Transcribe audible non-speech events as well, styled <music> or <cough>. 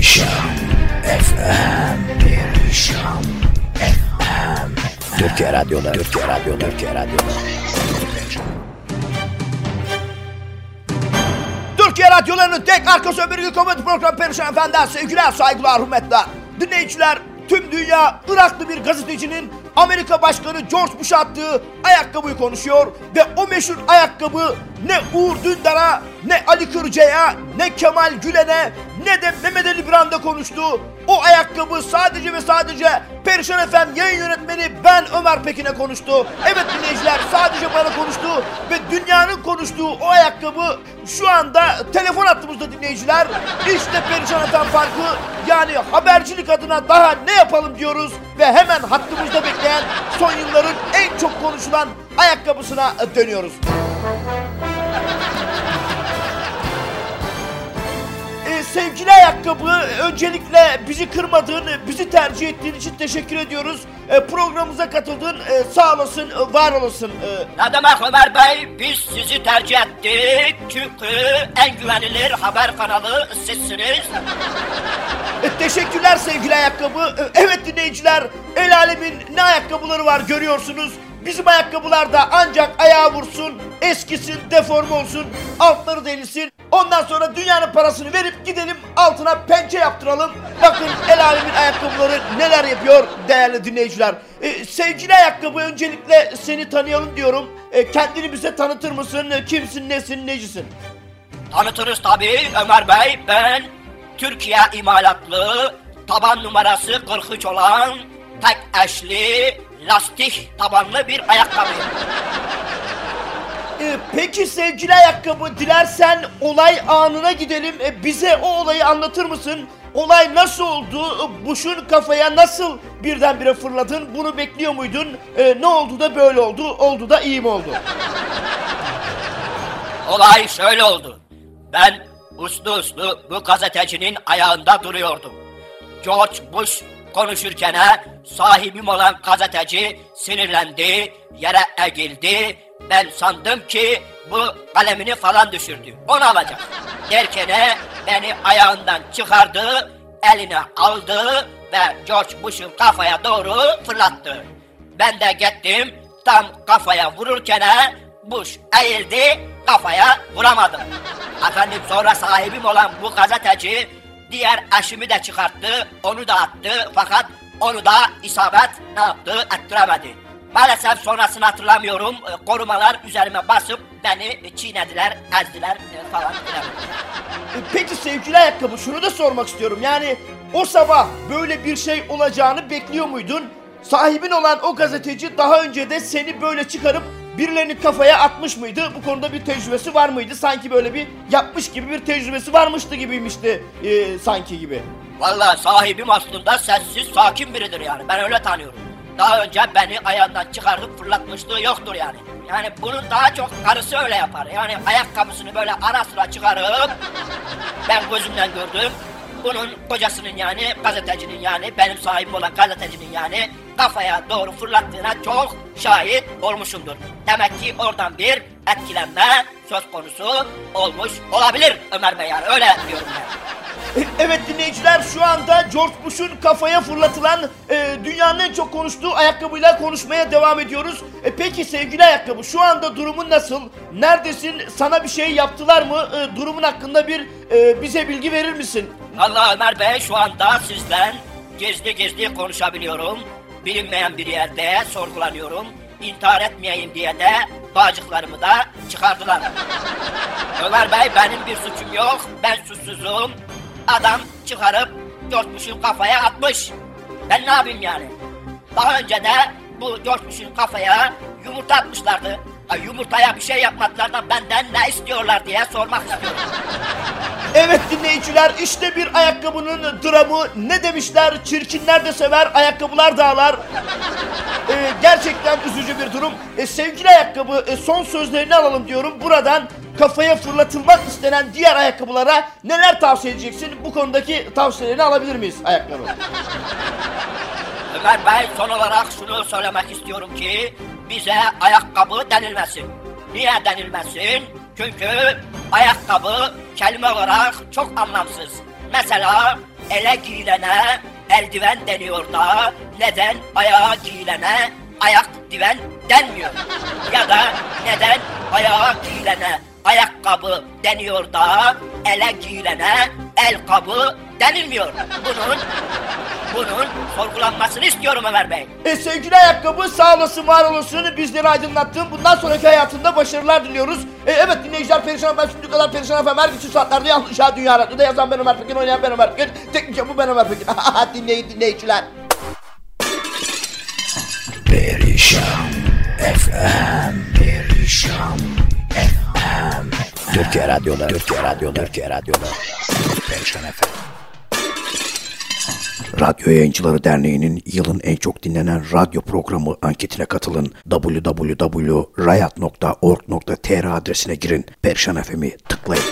Perişan. FM Perişan. FM Türkiye Radyo'da. Türkiye Radyo'da. Türkiye Radyo'da. Türkiye Radyoları'nın tek arka sömürü komedi programı Perişan Efendi'den sevgiler, saygılar, hürmetler. Dinleyiciler, tüm dünya Iraklı bir gazetecinin Amerika Başkanı George Bush'a attığı ayakkabıyı konuşuyor ve o meşhur ayakkabı ne Uğur Dündar'a, ne Ali Kırca'ya, ne Kemal Gülen'e, ne de Mehmet Ali Brand'a konuştu. O ayakkabı sadece ve sadece Perişan FM yayın yönetmeni ben Ömer Pekin'e konuştu. Evet dinleyiciler sadece bana konuştu ve dünyanın konuştuğu o ayakkabı şu anda telefon attığımızda dinleyiciler. İşte Perişan FM farkı yani habercilik adına daha ne yapalım diyoruz ve hemen hattımızda bekleyen son yılların en çok konuşulan ayakkabısına dönüyoruz. Sevgili ayakkabı, öncelikle bizi kırmadığın, bizi tercih ettiğin için teşekkür ediyoruz. Ee, programımıza katıldın, Ee, sağ olasın, e, var olasın. Ee, Ne demek Ömer Bey? Biz sizi tercih ettik. Çünkü en güvenilir haber kanalı sizsiniz. e, teşekkürler sevgili ayakkabı. Ee, evet dinleyiciler, el alemin ne ayakkabıları var görüyorsunuz. Bizim ayakkabılar da ancak ayağa vursun, eskisin, deforme olsun, altları delinsin. Ondan sonra dünyanın parasını verip gidelim altına pençe yaptıralım. Bakın el alemin ayakkabıları neler yapıyor değerli dinleyiciler. Ee, sevgili ayakkabı öncelikle seni tanıyalım diyorum. Ee, kendini bize tanıtır mısın? Kimsin, nesin, necisin? Tanıtırız tabii Ömer Bey. Ben Türkiye imalatlı taban numarası 43 olan tek eşli lastik tabanlı bir ayakkabıyım. Ee, peki sevgili ayakkabı dilersen olay anına gidelim. Ee, bize o olayı anlatır mısın? Olay nasıl oldu? Ee, Bush'un kafaya nasıl birdenbire fırladın? Bunu bekliyor muydun? Ee, ne oldu da böyle oldu? Oldu da iyi mi oldu? Olay şöyle oldu. Ben uslu uslu bu gazetecinin ayağında duruyordum. George Bush konuşurken sahibim olan gazeteci sinirlendi, yere eğildi. Ben sandım ki bu kalemini falan düşürdü. Onu alacak. Derken beni ayağından çıkardı, eline aldı ve George Bush'un kafaya doğru fırlattı. Ben de gittim tam kafaya vururken Bush eğildi kafaya vuramadım. Efendim sonra sahibim olan bu gazeteci diğer eşimi de çıkarttı onu da attı fakat onu da isabet ne yaptı ettiremedi. Maalesef sonrasını hatırlamıyorum. E, Korumalar üzerime basıp beni çiğnediler, ezdiler e, falan filan. Ee, peki sevgili ayakkabı şunu da sormak istiyorum. Yani o sabah böyle bir şey olacağını bekliyor muydun? Sahibin olan o gazeteci daha önce de seni böyle çıkarıp birilerinin kafaya atmış mıydı? Bu konuda bir tecrübesi var mıydı? Sanki böyle bir yapmış gibi bir tecrübesi varmıştı gibiymişti e, sanki gibi. Vallahi sahibim aslında sessiz, sakin biridir yani. Ben öyle tanıyorum. Daha önce beni ayağından çıkarıp fırlatmışlığı yoktur yani. Yani bunun daha çok karısı öyle yapar. Yani ayakkabısını böyle ara sıra çıkarıp ben gözümden gördüm. Bunun kocasının yani gazetecinin yani benim sahibim olan gazetecinin yani kafaya doğru fırlattığına çok şahit olmuşumdur. Demek ki oradan bir etkilenme söz konusu olmuş olabilir Ömer Bey yani öyle diyorum ben. Evet dinleyiciler şu anda George Bush'un kafaya fırlatılan e, dünyanın en çok konuştuğu ayakkabıyla konuşmaya devam ediyoruz. E, peki sevgili ayakkabı şu anda durumun nasıl? Neredesin? Sana bir şey yaptılar mı? E, durumun hakkında bir e, bize bilgi verir misin? Allah Ömer Bey şu anda sizden gizli gizli konuşabiliyorum. Bilinmeyen bir yerde sorgulanıyorum. İntihar etmeyeyim diye de bağcıklarımı da çıkardılar. <laughs> Ömer Bey benim bir suçum yok. Ben suçsuzum. Adam çıkarıp Coşmuş'un kafaya atmış. Ben ne yapayım yani? Daha önce de bu Coşmuş'un kafaya yumurta atmışlardı. Ha, yumurtaya bir şey yapmadılar da benden ne istiyorlar diye sormak istiyorum. Evet dinleyiciler işte bir ayakkabının dramı ne demişler çirkinler de sever ayakkabılar dağlar. Ee, gerçekten üzücü bir durum. Ee, sevgili ayakkabı e, son sözlerini alalım diyorum. Buradan kafaya fırlatılmak istenen diğer ayakkabılara neler tavsiye edeceksin? Bu konudaki tavsiyelerini alabilir miyiz ayakkabı? Ömer Bey son olarak şunu söylemek istiyorum ki bize ayakkabı denilmesin. Niye denilmesin? Çünkü ayakkabı kelime olarak çok anlamsız. Mesela ele giyilene eldiven deniyor da neden ayağa giyilene ayak diven denmiyor? Ya da neden ayağa giyilene ayakkabı deniyor da ele giyilene el kabı denilmiyor? Bunun bunun sorgulanmasını istiyorum Ömer Bey. E, sevgili ayakkabı sağ olasın var olasın bizleri aydınlattın. Bundan sonraki hayatında başarılar diliyoruz. E, evet dinleyiciler perişan ben şimdi kadar perişan efendim. Her gün şu saatlerde yanlış ha dünya radyoda yazan ben Ömer Pekin oynayan ben Ömer Pekin. Teknik bu ben Ömer Pekin. <laughs> Dinleyin dinleyiciler. Perişan FM Perişan FM Türkiye Radyo'da Türkiye Radyo'da Türkiye Radyo'da Perişan FM Radyo Yayıncıları Derneği'nin yılın en çok dinlenen radyo programı anketine katılın. www.rayat.org.tr adresine girin. Perişan FM'i tıklayın.